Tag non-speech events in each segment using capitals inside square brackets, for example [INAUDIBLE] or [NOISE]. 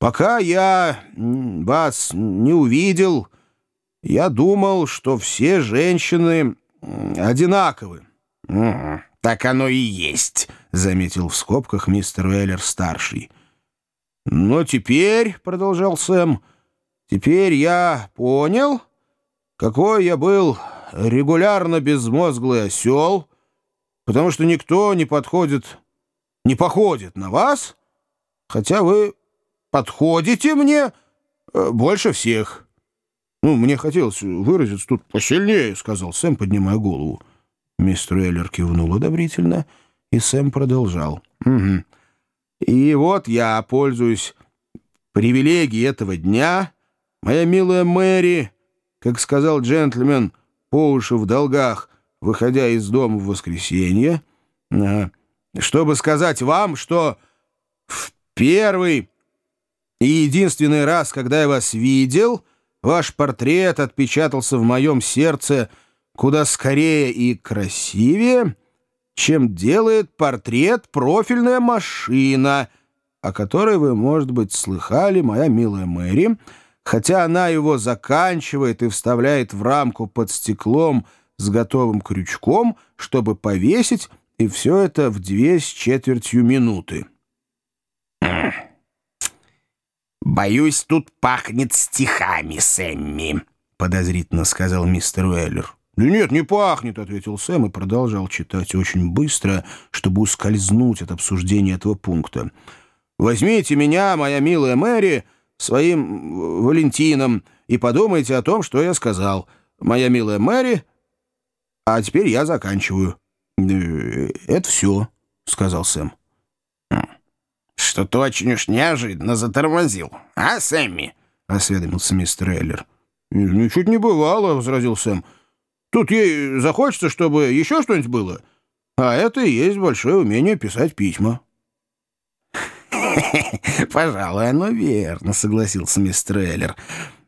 Пока я вас не увидел, я думал, что все женщины одинаковы. Так оно и есть, заметил в скобках мистер Уэллер-старший. Но теперь, — продолжал Сэм, — теперь я понял, какой я был регулярно безмозглый осел, потому что никто не подходит, не походит на вас, хотя вы подходите мне э, больше всех. Ну, мне хотелось выразиться тут посильнее, — сказал Сэм, поднимая голову. Мистер Эллер кивнул одобрительно, и Сэм продолжал. «Угу. И вот я пользуюсь привилегией этого дня, моя милая Мэри, как сказал джентльмен, по уши в долгах, выходя из дома в воскресенье, чтобы сказать вам, что в первый и единственный раз, когда я вас видел, ваш портрет отпечатался в моем сердце куда скорее и красивее, чем делает портрет профильная машина, о которой вы, может быть, слыхали, моя милая Мэри, хотя она его заканчивает и вставляет в рамку под стеклом с готовым крючком, чтобы повесить, и все это в две с четвертью минуты. «Боюсь, тут пахнет стихами, Сэмми», — подозрительно сказал мистер Уэллер. «Да нет, не пахнет», — ответил Сэм и продолжал читать очень быстро, чтобы ускользнуть от обсуждения этого пункта. «Возьмите меня, моя милая Мэри, своим Валентином и подумайте о том, что я сказал. Моя милая Мэри, а теперь я заканчиваю». «Э, «Это все», — сказал Сэм. «Что-то очень уж неожиданно затормозил. А, Сэмми?» — осведомился мистер Эллер. «Ничуть не бывало», — возразил Сэм. «Тут ей захочется, чтобы еще что-нибудь было. А это и есть большое умение писать письма». [LAUGHS] «Пожалуй, оно верно», — согласился мистер Эллер.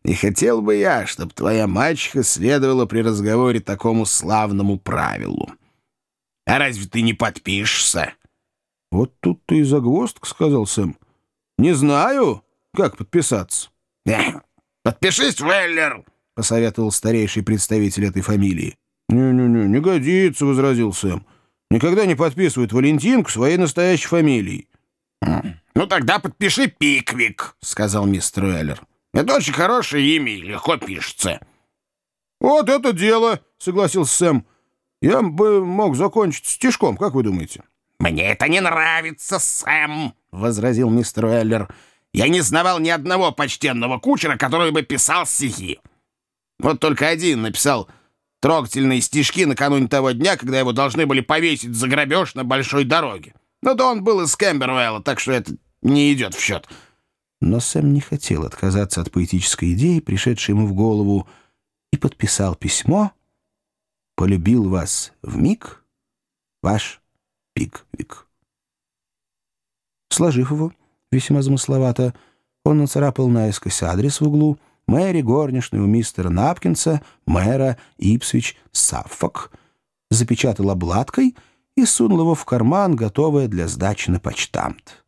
«И хотел бы я, чтобы твоя мачеха следовала при разговоре такому славному правилу. А разве ты не подпишешься?» «Вот тут ты и загвоздка», — сказал Сэм. «Не знаю, как подписаться». «Подпишись, Веллер!» — посоветовал старейший представитель этой фамилии. «Не-не-не, не годится», — возразил Сэм. «Никогда не подписывают Валентинку своей настоящей фамилией». «Ну тогда подпиши Пиквик», — сказал мистер Уэллер. «Это очень хорошее имя и легко пишется». «Вот это дело», — согласился Сэм. «Я бы мог закончить стишком, как вы думаете?» «Мне это не нравится, Сэм», — возразил мистер Уэллер. «Я не знавал ни одного почтенного кучера, который бы писал стихи. Вот только один написал трогательные стишки накануне того дня, когда его должны были повесить за грабеж на большой дороге. Но то он был из Кэмбервелла, так что это не идет в счет». Но Сэм не хотел отказаться от поэтической идеи, пришедшей ему в голову, и подписал письмо «Полюбил вас в миг, ваш Пиквик. Сложив его, весьма замысловато, он нацарапал наискось адрес в углу «Мэри горничной у мистера Напкинса, мэра Ипсвич Саффок», запечатал обладкой и сунул его в карман, готовое для сдачи на почтамт.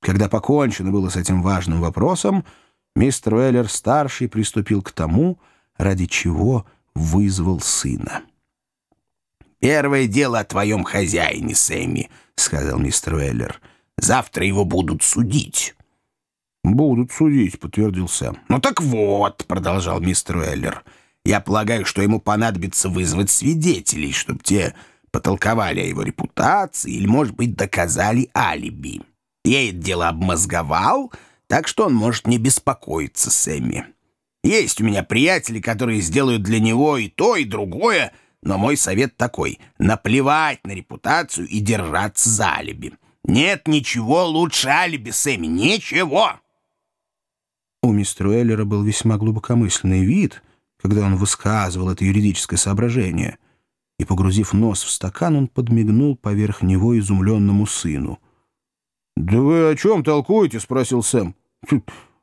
Когда покончено было с этим важным вопросом, мистер Уэллер-старший приступил к тому, ради чего вызвал сына. «Первое дело о твоем хозяине, Сэмми», — сказал мистер Уэллер. «Завтра его будут судить». «Будут судить», — подтвердил Сэм. «Ну так вот», — продолжал мистер Уэллер. «Я полагаю, что ему понадобится вызвать свидетелей, чтобы те потолковали о его репутации или, может быть, доказали алиби. Я это дело обмозговал, так что он может не беспокоиться, Сэмми. Есть у меня приятели, которые сделают для него и то, и другое, — но мой совет такой — наплевать на репутацию и держаться за алиби. Нет ничего лучше алиби, Сэмми, ничего!» У мистера Эллера был весьма глубокомысленный вид, когда он высказывал это юридическое соображение, и, погрузив нос в стакан, он подмигнул поверх него изумленному сыну. «Да вы о чем толкуете?» — спросил Сэм.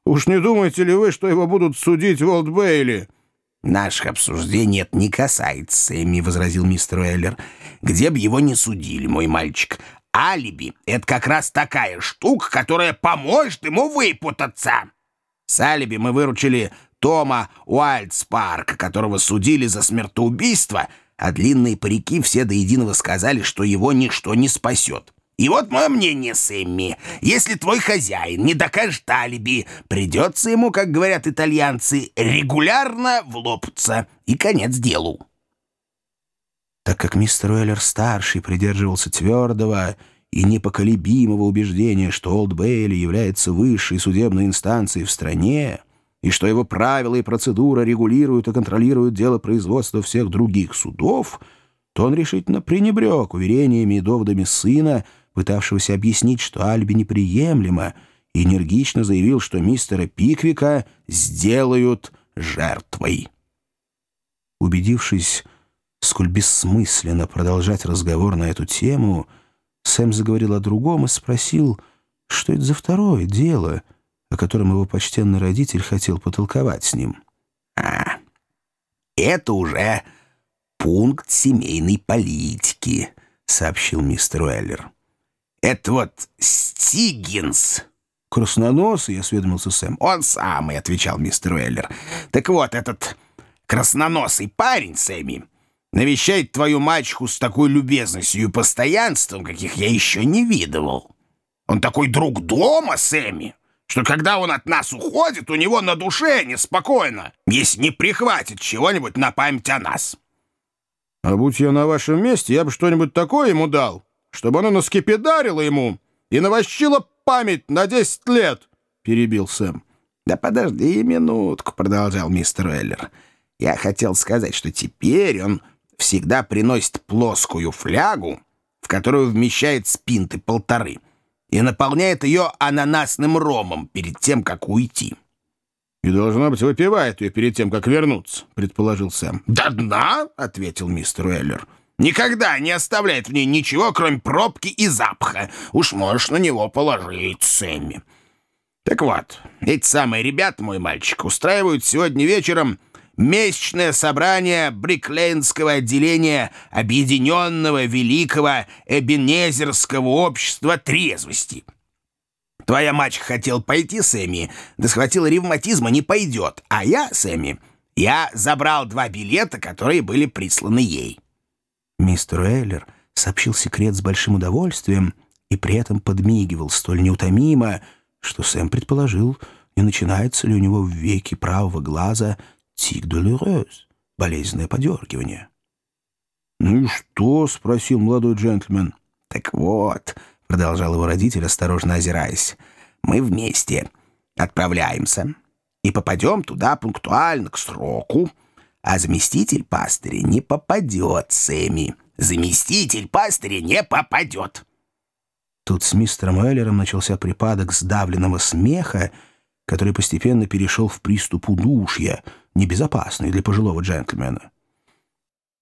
«Уж не думаете ли вы, что его будут судить в Олд Бейли?» «Наших обсуждений это не касается, Сэмми», — возразил мистер Уэллер. «Где бы его не судили, мой мальчик, алиби — это как раз такая штука, которая поможет ему выпутаться. С алиби мы выручили Тома Уайльдспарка, которого судили за смертоубийство, а длинные парики все до единого сказали, что его ничто не спасет. И вот мое мнение, Сэмми. Если твой хозяин не докажет алиби, придется ему, как говорят итальянцы, регулярно влопаться. И конец делу. Так как мистер Уэллер-старший придерживался твердого и непоколебимого убеждения, что Олд Бейли является высшей судебной инстанцией в стране, и что его правила и процедура регулируют и контролируют дело производства всех других судов, то он решительно пренебрег уверениями и доводами сына, пытавшегося объяснить, что Альби неприемлемо, и энергично заявил, что мистера Пиквика сделают жертвой. Убедившись, сколь бессмысленно продолжать разговор на эту тему, Сэм заговорил о другом и спросил, что это за второе дело, о котором его почтенный родитель хотел потолковать с ним. «А, это уже пункт семейной политики», — сообщил мистер Уэллер. Это вот Стигинс. Красноносый, осведомился Сэм. Он самый, отвечал мистер Уэллер. Так вот, этот красноносый парень, Сэмми, навещает твою мачеху с такой любезностью и постоянством, каких я еще не видывал. Он такой друг дома, Сэмми, что когда он от нас уходит, у него на душе неспокойно, если не прихватит чего-нибудь на память о нас. А будь я на вашем месте, я бы что-нибудь такое ему дал, чтобы оно наскепидарило ему и навощило память на десять лет», — перебил Сэм. «Да подожди минутку», — продолжал мистер Эллер. «Я хотел сказать, что теперь он всегда приносит плоскую флягу, в которую вмещает спинты полторы, и наполняет ее ананасным ромом перед тем, как уйти». «И, должно быть, выпивает ее перед тем, как вернуться», — предположил Сэм. «До дна?» — ответил мистер Эллер. Никогда не оставляет в ней ничего, кроме пробки и запаха. Уж можешь на него положить, Сэмми. Так вот, эти самые ребята, мой мальчик, устраивают сегодня вечером месячное собрание Бриклейнского отделения Объединенного Великого Эбенезерского общества трезвости. Твоя мачеха хотел пойти, Сэмми, да схватила ревматизма, не пойдет. А я, Сэмми, я забрал два билета, которые были присланы ей. Мистер Эйлер сообщил секрет с большим удовольствием и при этом подмигивал столь неутомимо, что Сэм предположил, не начинается ли у него в веке правого глаза тик долюрез, болезненное подергивание. «Ну и что?» — спросил молодой джентльмен. «Так вот», — продолжал его родитель, осторожно озираясь, «мы вместе отправляемся и попадем туда пунктуально к сроку, а заместитель пастыря не попадет, Сэмми. Заместитель пастыря не попадет. Тут с мистером Эллером начался припадок сдавленного смеха, который постепенно перешел в приступ удушья, небезопасный для пожилого джентльмена.